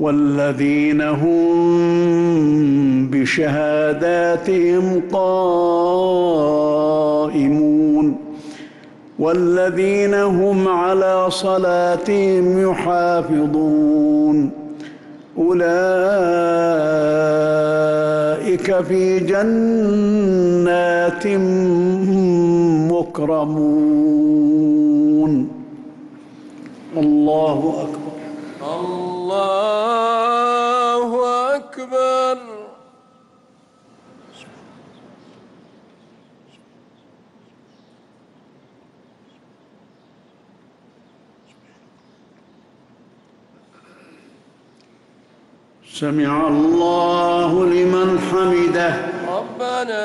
والذين هم بشهاداتهم قائمون والذين هم على صلاتهم يحافظون أولئك في جنات مكرمون. الله أكبر. الله الله أكبر. سمع الله لمن حمده. ربنا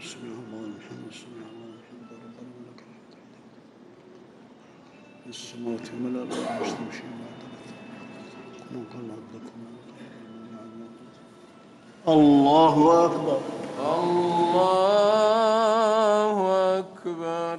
سمع الله الحمد الله ربنا ولك الحمد. السماوات مستمشين كما قال عبدكم الله أكبر. الله أكبر.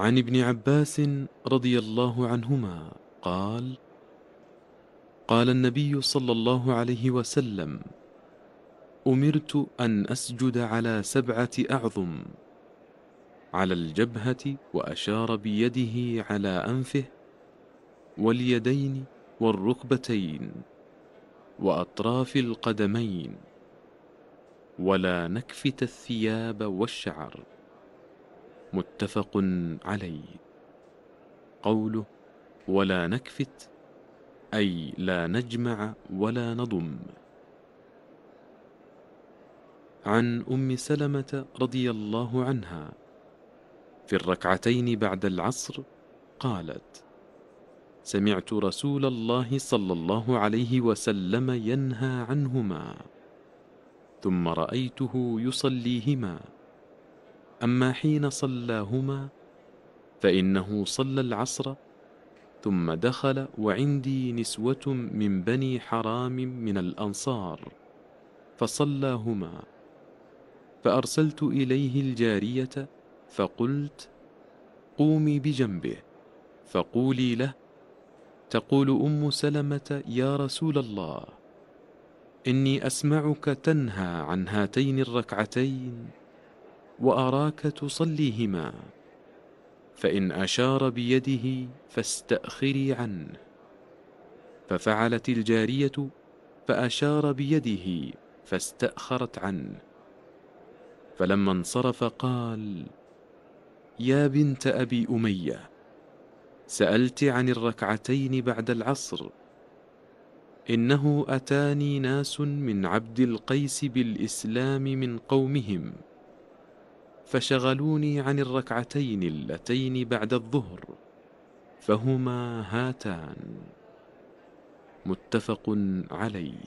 عن ابن عباس رضي الله عنهما قال قال النبي صلى الله عليه وسلم أمرت أن أسجد على سبعة أعظم على الجبهة وأشار بيده على أنفه واليدين والركبتين وأطراف القدمين ولا نكفت الثياب والشعر. متفق عليه. قوله ولا نكفت أي لا نجمع ولا نضم. عن أم سلمة رضي الله عنها في الركعتين بعد العصر قالت سمعت رسول الله صلى الله عليه وسلم ينهى عنهما ثم رأيته يصليهما. أما حين صلاهما فإنه صلى العصر ثم دخل وعندي نسوة من بني حرام من الأنصار فصلاهما فأرسلت إليه الجارية فقلت قومي بجنبه فقولي له تقول أم سلمة يا رسول الله إني أسمعك تنهى عن هاتين الركعتين وأراك تصليهما فإن أشار بيده فاستأخري عنه. ففعلت الجارية فأشار بيده فاستأخرت عنه. فلما انصرف قال يا بنت أبي أمية سألت عن الركعتين بعد العصر إنه أتاني ناس من عبد القيس بالإسلام من قومهم. فشغلوني عن الركعتين اللتين بعد الظهر فهما هاتان. متفق عليه.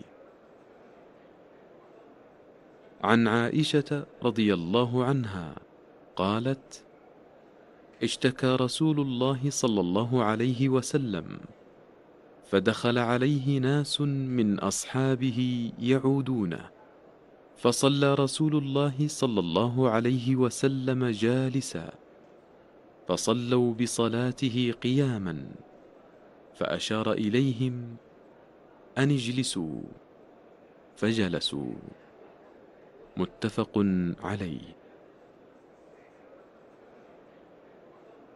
عن عائشة رضي الله عنها قالت اشتكى رسول الله صلى الله عليه وسلم فدخل عليه ناس من أصحابه يعودونه. فصلى رسول الله صلى الله عليه وسلم جالسا فصلوا بصلاته قياما فأشار إليهم أن اجلسوا فجلسوا. متفق عليه.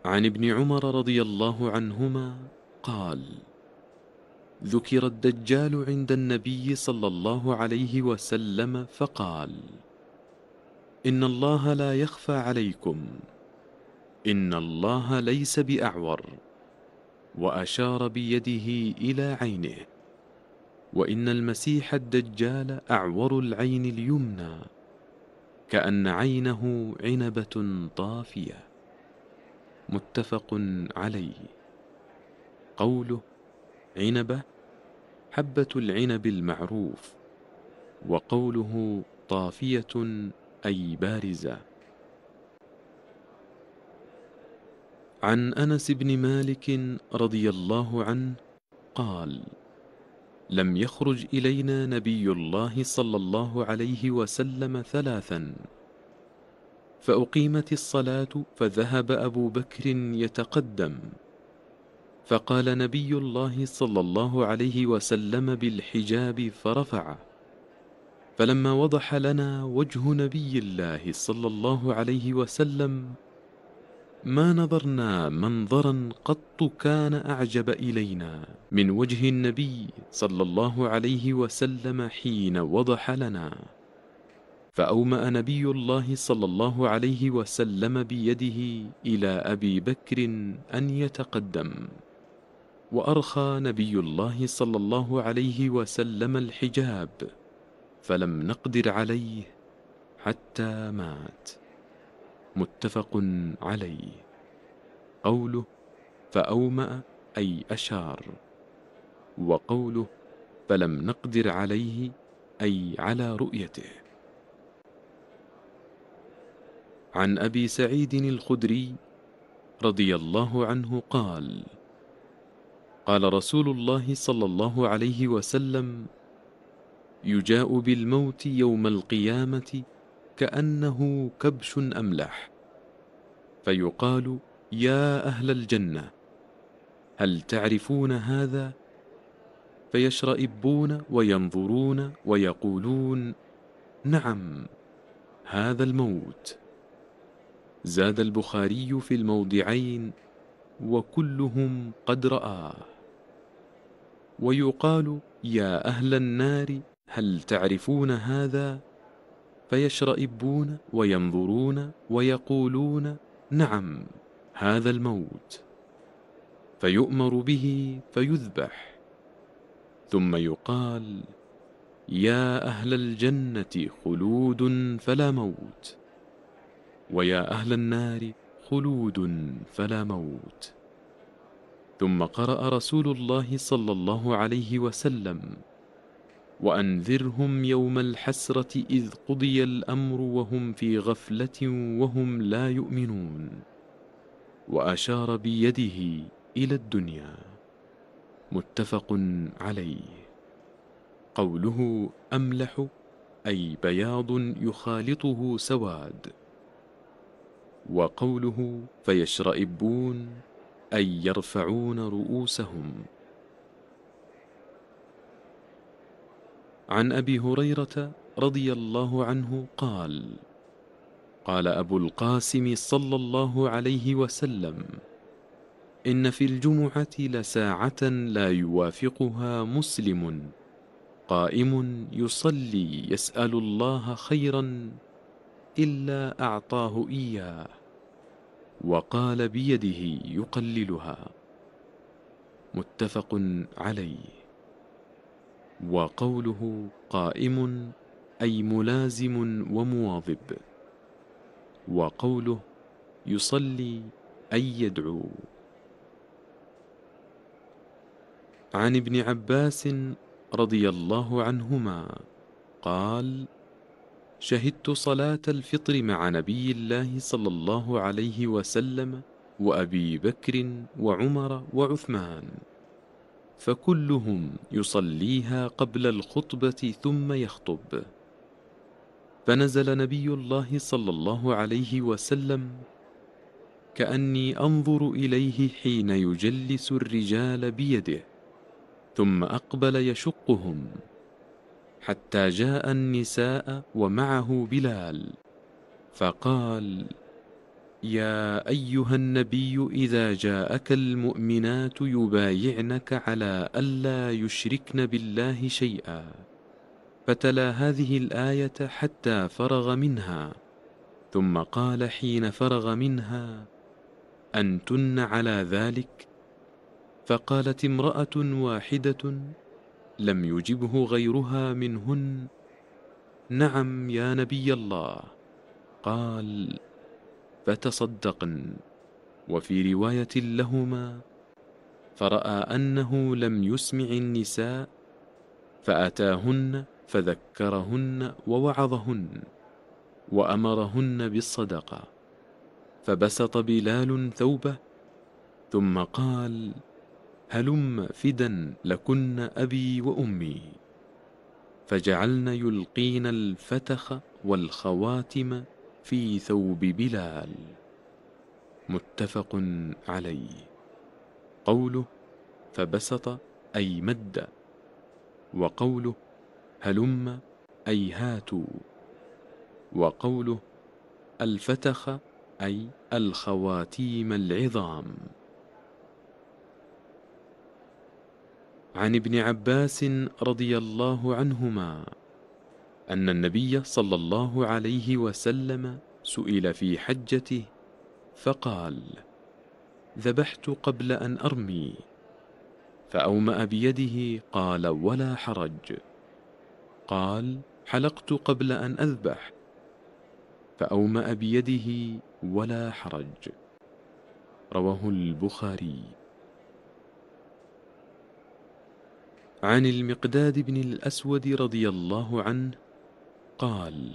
عن ابن عمر رضي الله عنهما قال ذكر الدجال عند النبي صلى الله عليه وسلم فقال إن الله لا يخفى عليكم. إن الله ليس بأعور وأشار بيده إلى عينه. وإن المسيح الدجال أعور العين اليمنى كأن عينه عنبة طافية. متفق عليه. قوله عنبة حبة العنب المعروف وقوله طافية أي بارزة. عن أنس بن مالك رضي الله عنه قال لم يخرج إلينا نبي الله صلى الله عليه وسلم ثلاثا فأقيمت الصلاة فذهب أبو بكر يتقدم فقال نبي الله صلى الله عليه وسلم بالحجاب فرفعه فلما وضح لنا وجه نبي الله صلى الله عليه وسلم ما نظرنا منظرا قط كان أعجب إلينا. من وجه النبي صلى الله عليه وسلم حين وضح لنا. فأومأ نبي الله صلى الله عليه وسلم بيده إلى أبي بكر أن يتقدم. وأرخى نبي الله صلى الله عليه وسلم الحجاب فلم نقدر عليه حتى مات. متفق عليه. قوله فأومأ أي أشار. وقوله فلم نقدر عليه أي على رؤيته. عن أبي سعيد الخدري رضي الله عنه قال قال رسول الله صلى الله عليه وسلم يجاء بالموت يوم القيامة كأنه كبش أملح فيقال يا أهل الجنة هل تعرفون هذا؟ فيشرئبون وينظرون ويقولون نعم هذا الموت. زاد البخاري في الموضعين وكلهم قد رآه. ويقال يا أهل النار هل تعرفون هذا؟ فيشرئبون وينظرون ويقولون نعم هذا الموت. فيؤمر به فيذبح. ثم يقال يا أهل الجنة خلود فلا موت. ويا أهل النار خلود فلا موت. ثم قرأ رسول الله صلى الله عليه وسلم وأنذرهم يوم الحسرة إذ قضي الأمر وهم في غفلة وهم لا يؤمنون وأشار بيده إلى الدنيا. متفق عليه. قوله أملح أي بياض يخالطه سواد وقوله فيشرئبون أي يرفعون رؤوسهم. عن أبي هريرة رضي الله عنه قال قال أبو القاسم صلى الله عليه وسلم إن في الجمعة لساعة لا يوافقها مسلم قائم يصلي يسأل الله خيرا إلا أعطاه إياه. وقال بيده يقللها. متفق عليه. وقوله قائم أي ملازم ومواظب. وقوله يصلي أي يدعو. عن ابن عباس رضي الله عنهما قال شهدت صلاة الفطر مع نبي الله صلى الله عليه وسلم وأبي بكر وعمر وعثمان. فكلهم يصليها قبل الخطبة ثم يخطب. فنزل نبي الله صلى الله عليه وسلم كأني أنظر إليه حين يجلس الرجال بيده ثم أقبل يشقهم حتى جاء النساء ومعه بلال فقال يا أيها النبي إذا جاءك المؤمنات يبايعنك على ألا يشركن بالله شيئا فتلا هذه الآية حتى فرغ منها ثم قال حين فرغ منها أنتن على ذلك؟ فقالت امرأة واحدة لم يجبه غيرها منهن. نعم يا نبي الله. قال فتصدقن. وفي رواية لهما فرأى أنه لم يسمع النساء فأتاهن فذكرهن ووعظهن وأمرهن بالصدقة. فبسط بلال ثوبه ثم قال هلم فدا لكن أبي وأمي. فجعلن يلقين الفتخ والخواتم في ثوب بلال. متفق عليه. قوله فبسط أي مد. وقوله هلم أي هاتوا. وقوله الفتخ أي الخواتيم العظام. عن ابن عباس رضي الله عنهما أن النبي صلى الله عليه وسلم سئل في حجته فقال ذبحت قبل أن أرمي. فأومأ بيده قال ولا حرج. قال حلقت قبل أن أذبح. فأومأ بيده ولا حرج. رواه البخاري. عن المقداد بن الأسود رضي الله عنه قال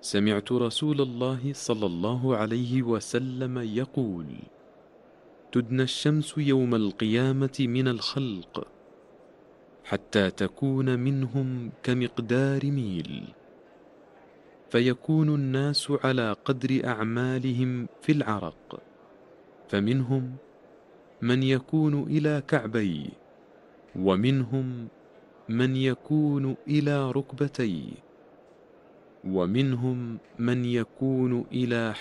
سمعت رسول الله صلى الله عليه وسلم يقول تدنى الشمس يوم القيامة من الخلق حتى تكون منهم كمقدار ميل فيكون الناس على قدر أعمالهم في العرق فمنهم من يكون إلى كعبيه ومنهم من يكون إلى ركبتيه ومنهم من يكون إلى